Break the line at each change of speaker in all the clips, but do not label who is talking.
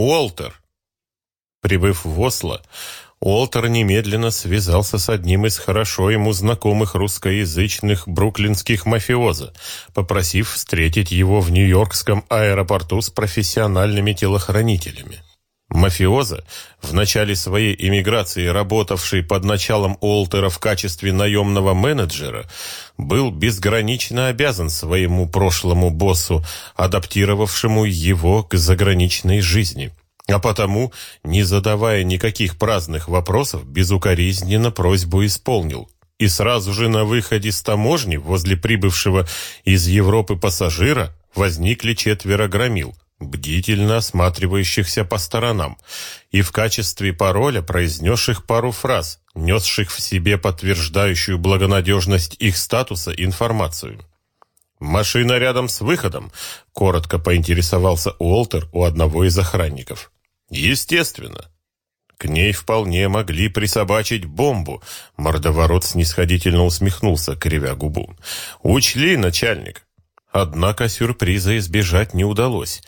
Уолтер!» Прибыв в Осло, Уолтер немедленно связался с одним из хорошо ему знакомых русскоязычных бруклинских мафиоза, попросив встретить его в Нью-Йоркском аэропорту с профессиональными телохранителями. Мафиоза, в начале своей эмиграции работавший под началом Уолтера в качестве наемного менеджера, был безгранично обязан своему прошлому боссу, адаптировавшему его к заграничной жизни – а потому, не задавая никаких праздных вопросов, безукоризненно просьбу исполнил. И сразу же на выходе с таможни возле прибывшего из Европы пассажира возникли четверо громил, бдительно осматривающихся по сторонам, и в качестве пароля произнесших пару фраз, несших в себе подтверждающую благонадежность их статуса информацию. «Машина рядом с выходом», — коротко поинтересовался Уолтер у одного из охранников. Естественно. К ней вполне могли присобачить бомбу. Мордоворот снисходительно усмехнулся, кривя губу. Учли, начальник. Однако сюрприза избежать не удалось.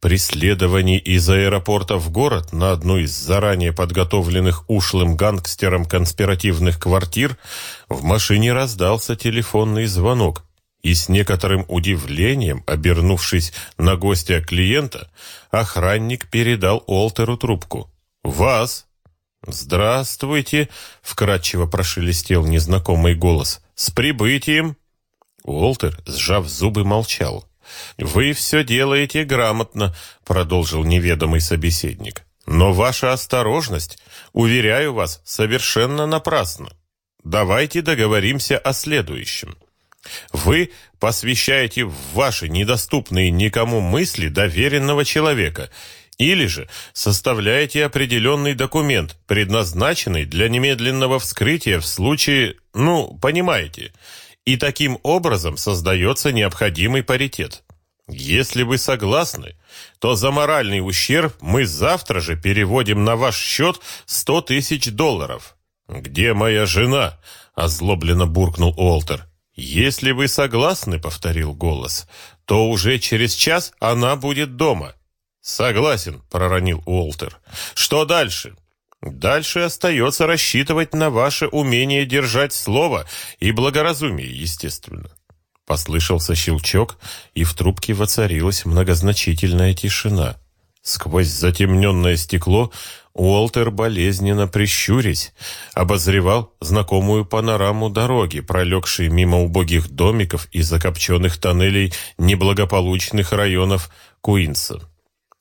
При следовании из аэропорта в город на одну из заранее подготовленных ушлым гангстером конспиративных квартир в машине раздался телефонный звонок, и с некоторым удивлением, обернувшись на гостя клиента, охранник передал Олтеру трубку. «Вас!» «Здравствуйте!» — вкратчиво прошелестел незнакомый голос. «С прибытием!» Уолтер, сжав зубы, молчал. «Вы все делаете грамотно», — продолжил неведомый собеседник. «Но ваша осторожность, уверяю вас, совершенно напрасна. Давайте договоримся о следующем. Вы посвящаете в ваши недоступные никому мысли доверенного человека или же составляете определенный документ, предназначенный для немедленного вскрытия в случае, ну, понимаете, и таким образом создается необходимый паритет. Если вы согласны, то за моральный ущерб мы завтра же переводим на ваш счет 100 тысяч долларов. «Где моя жена?» – озлобленно буркнул Уолтер. «Если вы согласны», — повторил голос, — «то уже через час она будет дома». «Согласен», — проронил Уолтер. «Что дальше?» «Дальше остается рассчитывать на ваше умение держать слово и благоразумие, естественно». Послышался щелчок, и в трубке воцарилась многозначительная тишина. Сквозь затемненное стекло Уолтер, болезненно прищурясь, обозревал знакомую панораму дороги, пролегшей мимо убогих домиков и закопченных тоннелей неблагополучных районов Куинса.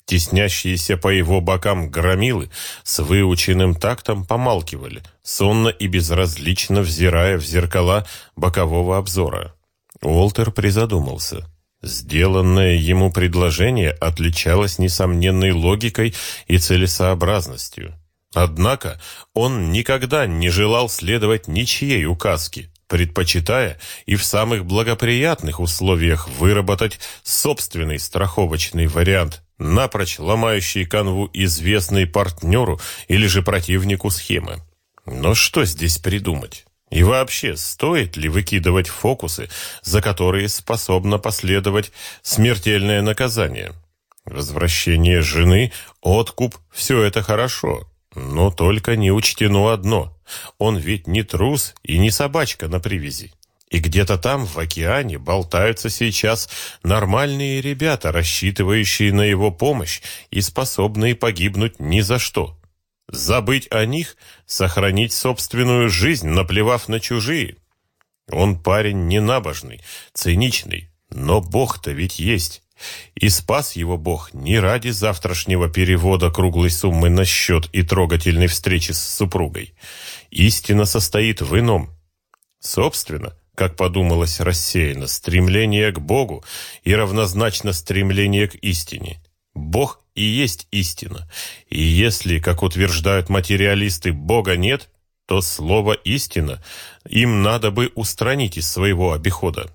Теснящиеся по его бокам громилы с выученным тактом помалкивали, сонно и безразлично взирая в зеркала бокового обзора. Уолтер призадумался. Сделанное ему предложение отличалось несомненной логикой и целесообразностью. Однако он никогда не желал следовать ничьей указке, предпочитая и в самых благоприятных условиях выработать собственный страховочный вариант, напрочь ломающий канву известной партнеру или же противнику схемы. Но что здесь придумать? И вообще, стоит ли выкидывать фокусы, за которые способно последовать смертельное наказание? Возвращение жены, откуп – все это хорошо. Но только не учтено одно. Он ведь не трус и не собачка на привязи. И где-то там, в океане, болтаются сейчас нормальные ребята, рассчитывающие на его помощь и способные погибнуть ни за что. Забыть о них, сохранить собственную жизнь, наплевав на чужие. Он парень ненабожный, циничный, но Бог-то ведь есть. И спас его Бог не ради завтрашнего перевода круглой суммы на счет и трогательной встречи с супругой. Истина состоит в ином. Собственно, как подумалось рассеянно, стремление к Богу и равнозначно стремление к истине. Бог и есть истина. И если, как утверждают материалисты, Бога нет, то слово «истина» им надо бы устранить из своего обихода.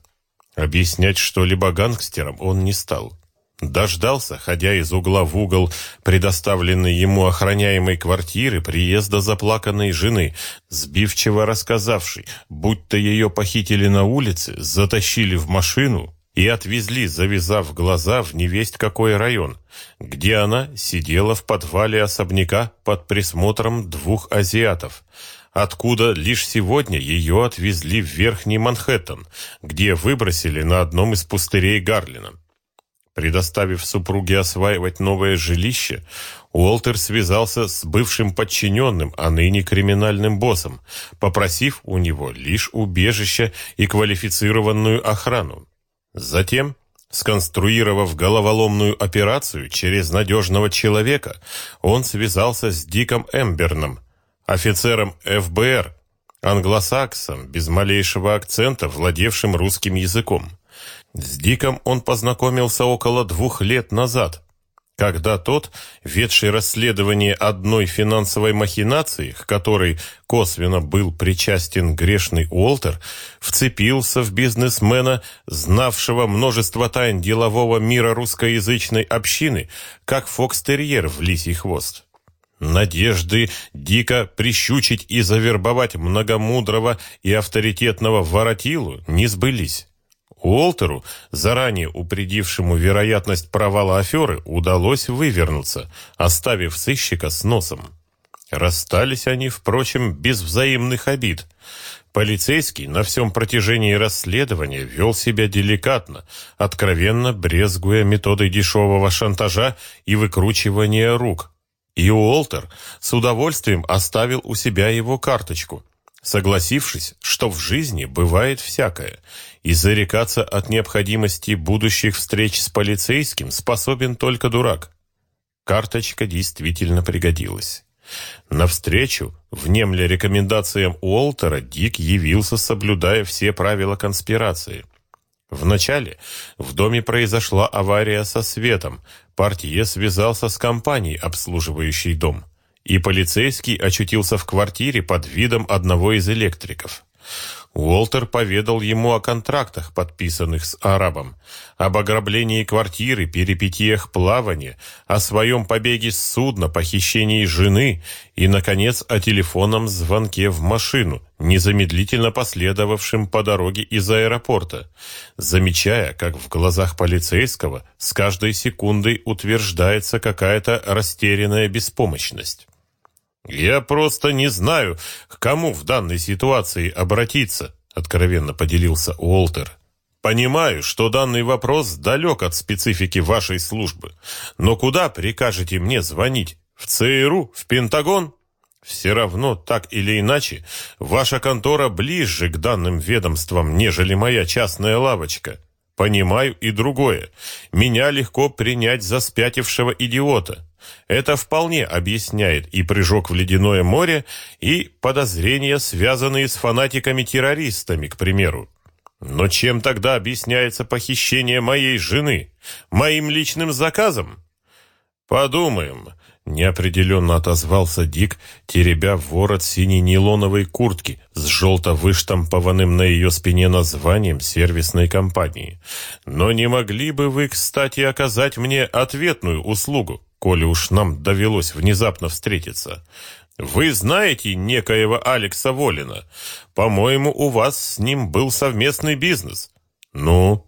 Объяснять что-либо гангстерам он не стал. Дождался, ходя из угла в угол предоставленной ему охраняемой квартиры приезда заплаканной жены, сбивчиво рассказавшей, будто ее похитили на улице, затащили в машину, и отвезли, завязав глаза в невесть какой район, где она сидела в подвале особняка под присмотром двух азиатов, откуда лишь сегодня ее отвезли в Верхний Манхэттен, где выбросили на одном из пустырей Гарлина. Предоставив супруге осваивать новое жилище, Уолтер связался с бывшим подчиненным, а ныне криминальным боссом, попросив у него лишь убежище и квалифицированную охрану. Затем, сконструировав головоломную операцию через надежного человека, он связался с Диком Эмберном, офицером ФБР, англосаксом, без малейшего акцента, владевшим русским языком. С Диком он познакомился около двух лет назад, когда тот, ведший расследование одной финансовой махинации, к которой косвенно был причастен грешный Уолтер, вцепился в бизнесмена, знавшего множество тайн делового мира русскоязычной общины, как фокстерьер в лисий хвост. Надежды дико прищучить и завербовать многомудрого и авторитетного воротилу не сбылись. Уолтеру, заранее упредившему вероятность провала аферы, удалось вывернуться, оставив сыщика с носом. Расстались они, впрочем, без взаимных обид. Полицейский на всем протяжении расследования вел себя деликатно, откровенно брезгуя методой дешевого шантажа и выкручивания рук. И Уолтер с удовольствием оставил у себя его карточку – согласившись, что в жизни бывает всякое, и зарекаться от необходимости будущих встреч с полицейским способен только дурак. Карточка действительно пригодилась. На встречу, внемля рекомендациям Уолтера, Дик явился, соблюдая все правила конспирации. Вначале в доме произошла авария со светом, партия связался с компанией, обслуживающей дом и полицейский очутился в квартире под видом одного из электриков. Уолтер поведал ему о контрактах, подписанных с арабом, об ограблении квартиры, перипетиях плавания, о своем побеге с судна, похищении жены и, наконец, о телефонном звонке в машину, незамедлительно последовавшем по дороге из аэропорта, замечая, как в глазах полицейского с каждой секундой утверждается какая-то растерянная беспомощность. «Я просто не знаю, к кому в данной ситуации обратиться», откровенно поделился Уолтер. «Понимаю, что данный вопрос далек от специфики вашей службы, но куда прикажете мне звонить? В ЦРУ? В Пентагон?» Все равно, так или иначе, ваша контора ближе к данным ведомствам, нежели моя частная лавочка. Понимаю и другое. Меня легко принять за спятившего идиота. Это вполне объясняет и прыжок в ледяное море, и подозрения, связанные с фанатиками-террористами, к примеру. Но чем тогда объясняется похищение моей жены? Моим личным заказом? Подумаем. Неопределенно отозвался Дик, теребя ворот синей нейлоновой куртки с желто выштампованным на ее спине названием сервисной компании. «Но не могли бы вы, кстати, оказать мне ответную услугу, коли уж нам довелось внезапно встретиться? Вы знаете некоего Алекса Волина? По-моему, у вас с ним был совместный бизнес. Ну,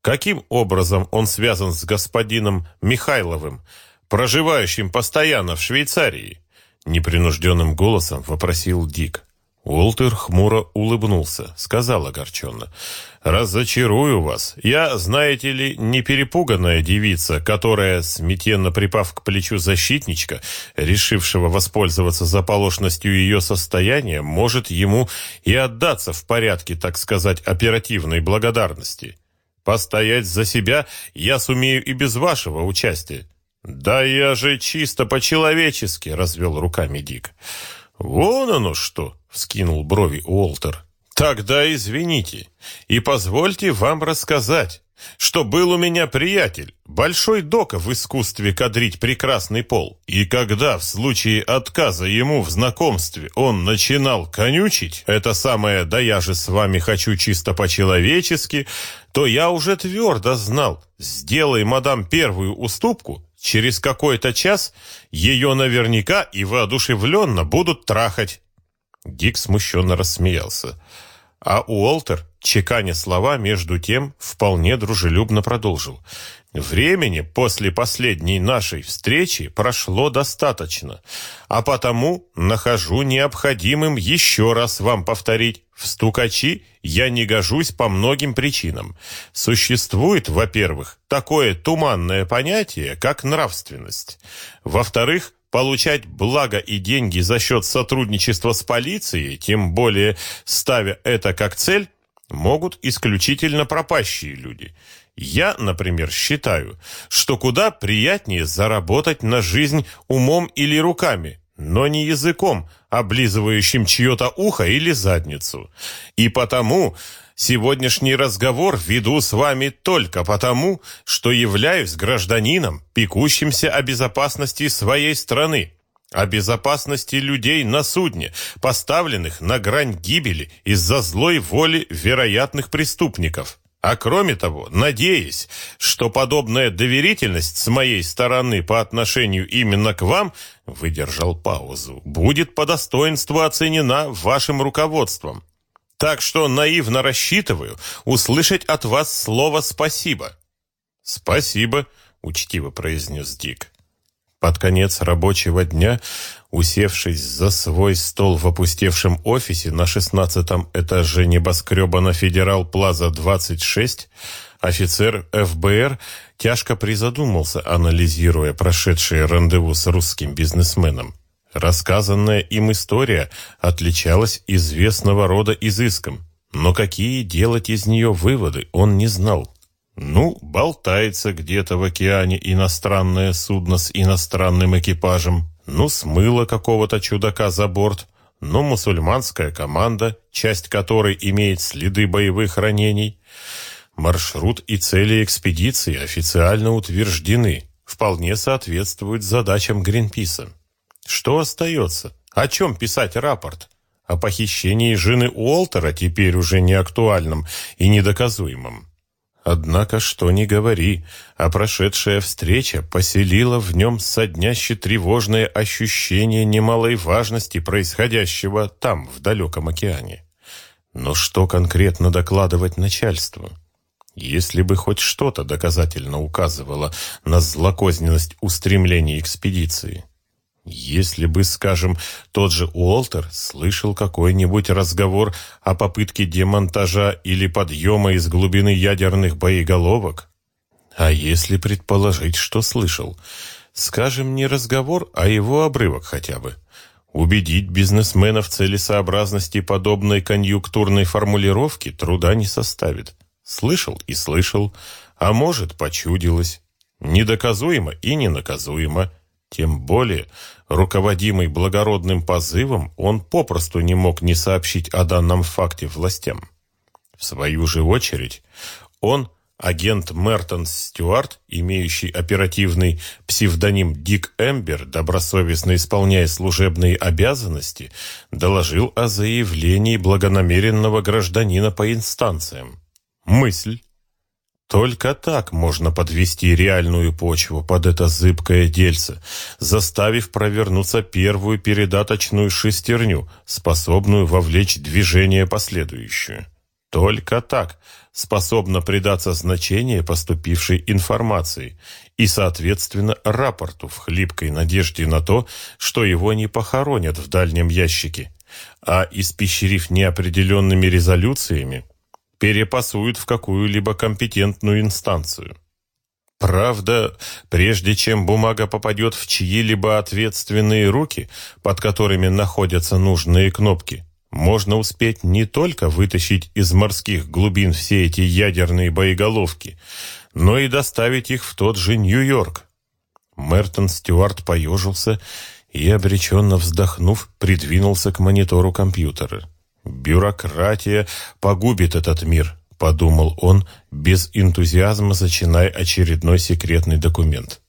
каким образом он связан с господином Михайловым?» проживающим постоянно в Швейцарии?» Непринужденным голосом вопросил Дик. Уолтер хмуро улыбнулся, сказал огорченно. «Разочарую вас. Я, знаете ли, не перепуганная девица, которая, смятенно припав к плечу защитничка, решившего воспользоваться заполошностью ее состояния, может ему и отдаться в порядке, так сказать, оперативной благодарности. Постоять за себя я сумею и без вашего участия. «Да я же чисто по-человечески», — развел руками Дик. «Вон оно что!» — вскинул брови Уолтер. «Тогда извините и позвольте вам рассказать, что был у меня приятель, большой дока в искусстве кадрить прекрасный пол, и когда в случае отказа ему в знакомстве он начинал конючить, это самое «да я же с вами хочу чисто по-человечески», то я уже твердо знал, сделай мадам первую уступку, Через какой-то час ее наверняка и воодушевленно будут трахать. Дик смущенно рассмеялся. А Уолтер, чеканя слова, между тем вполне дружелюбно продолжил. Времени после последней нашей встречи прошло достаточно, а потому нахожу необходимым еще раз вам повторить. В стукачи я не гожусь по многим причинам. Существует, во-первых, такое туманное понятие, как нравственность. Во-вторых, получать благо и деньги за счет сотрудничества с полицией, тем более ставя это как цель, могут исключительно пропащие люди – я, например, считаю, что куда приятнее заработать на жизнь умом или руками, но не языком, облизывающим чье-то ухо или задницу. И потому сегодняшний разговор веду с вами только потому, что являюсь гражданином, пекущимся о безопасности своей страны, о безопасности людей на судне, поставленных на грань гибели из-за злой воли вероятных преступников. А кроме того, надеясь, что подобная доверительность с моей стороны по отношению именно к вам, выдержал паузу, будет по достоинству оценена вашим руководством. Так что наивно рассчитываю услышать от вас слово «спасибо». «Спасибо», — учтиво произнес Дик. Под конец рабочего дня, усевшись за свой стол в опустевшем офисе на шестнадцатом этаже небоскреба на Федерал Плаза 26, офицер ФБР тяжко призадумался, анализируя прошедшее рандеву с русским бизнесменом. Рассказанная им история отличалась известного рода изыском, но какие делать из нее выводы он не знал. Ну, болтается где-то в океане иностранное судно с иностранным экипажем. Ну, смыло какого-то чудака за борт. Ну, мусульманская команда, часть которой имеет следы боевых ранений. Маршрут и цели экспедиции официально утверждены, вполне соответствуют задачам Гринписа. Что остается? О чем писать рапорт? О похищении жены Уолтера теперь уже не актуальном и недоказуемом. Однако, что ни говори, а прошедшая встреча поселила в нем содняще тревожное ощущение немалой важности происходящего там, в далеком океане. Но что конкретно докладывать начальству? Если бы хоть что-то доказательно указывало на злокозненность устремлений экспедиции. Если бы, скажем, тот же Уолтер слышал какой-нибудь разговор о попытке демонтажа или подъема из глубины ядерных боеголовок, а если предположить, что слышал, скажем, не разговор, а его обрывок хотя бы, убедить бизнесмена в целесообразности подобной конъюнктурной формулировки труда не составит. Слышал и слышал, а может, почудилось. Недоказуемо и ненаказуемо. Тем более, руководимый благородным позывом, он попросту не мог не сообщить о данном факте властям. В свою же очередь, он, агент Мертон Стюарт, имеющий оперативный псевдоним Дик Эмбер, добросовестно исполняя служебные обязанности, доложил о заявлении благонамеренного гражданина по инстанциям. Мысль, только так можно подвести реальную почву под это зыбкое дельце, заставив провернуться первую передаточную шестерню, способную вовлечь движение последующее. Только так способно придаться значение поступившей информации и, соответственно, рапорту в хлипкой надежде на то, что его не похоронят в дальнем ящике, а, испещрив неопределенными резолюциями, перепасуют в какую-либо компетентную инстанцию. Правда, прежде чем бумага попадет в чьи-либо ответственные руки, под которыми находятся нужные кнопки, можно успеть не только вытащить из морских глубин все эти ядерные боеголовки, но и доставить их в тот же Нью-Йорк. Мертон Стюарт поежился и, обреченно вздохнув, придвинулся к монитору компьютера. «Бюрократия погубит этот мир», — подумал он, без энтузиазма зачиная очередной секретный документ.